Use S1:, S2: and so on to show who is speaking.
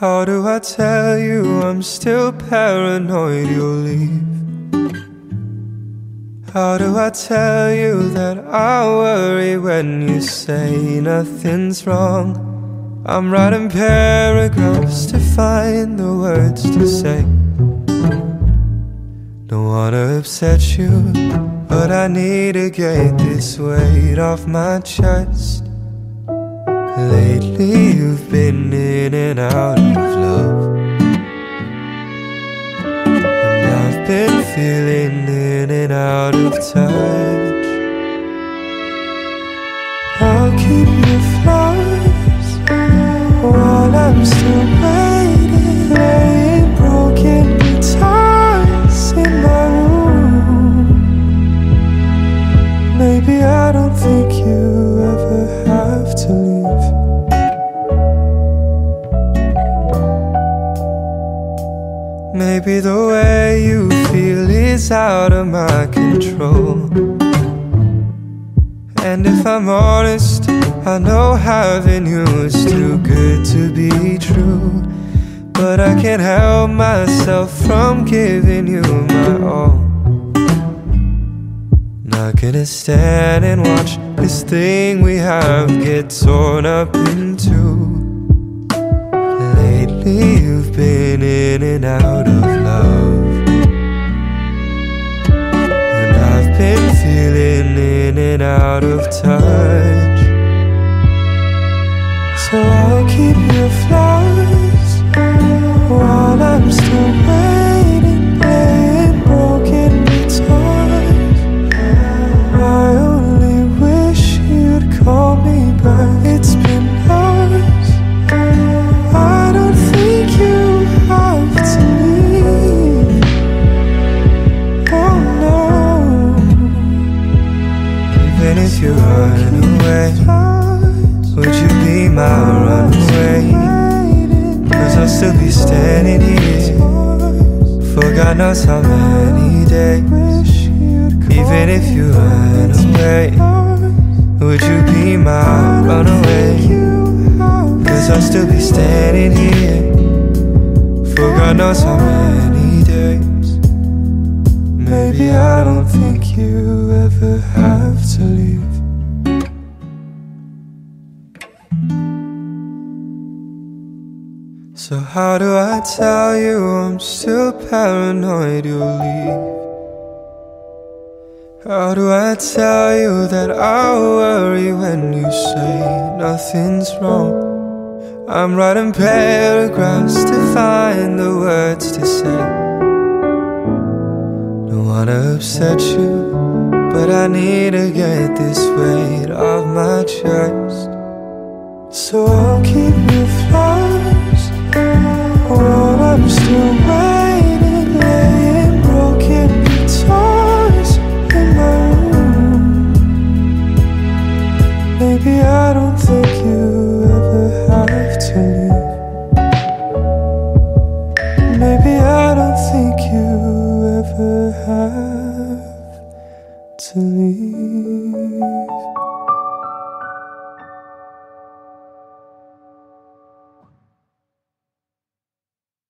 S1: How do I tell you I'm still paranoid you'll leave? How do I tell you that I worry when you say nothing's wrong? I'm writing paragraphs to find the words to say. Don't wanna upset you, but I need to get this weight off my chest. Lately, you've been in and out of love. And I've been feeling in and out of touch. I'll keep your flowers while I'm still waiting. Playing broken guitars in my room. Maybe I don't think you Maybe the way you feel is out of my control. And if I'm honest, I know having you is too good to be true. But I can't help myself from giving you my all. Not gonna stand and watch this thing we have get torn up in two. Lately, you've been in and out out of touch. So I'll keep your flowers while I'm still if you run away, would you be my runaway? Cause I'll still be standing here for God knows how many days. Even if you run away, would you be my runaway? Cause I'll still be standing here for God knows how many days. Maybe I don't think you ever have to leave. So, how do I tell you I'm still paranoid you'll leave? How do I tell you that I worry when you say nothing's wrong? I'm writing paragraphs to find the words to say. Don't wanna upset you, but I need to get this weight off my chest. So I'll keep you leave. Maybe I don't think you ever have.